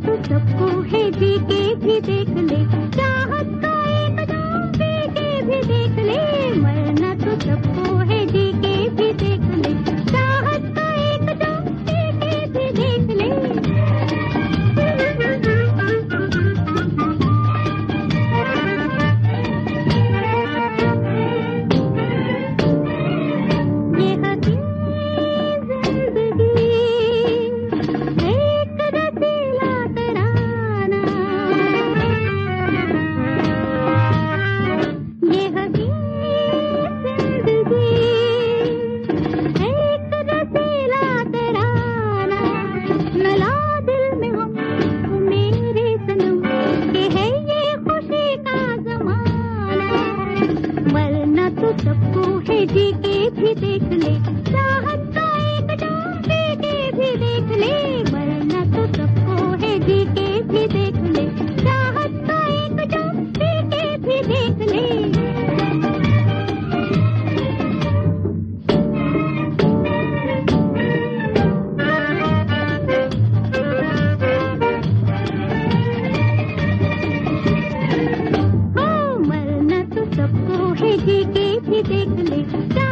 तो सबको है जी के भी देख सबको है जी के भी देख ले। चाहत तो एक के भी देख ले। तो सबको है जी के भी देख ले। चाहत तो एक के भी देख ले। तो जी के देख ले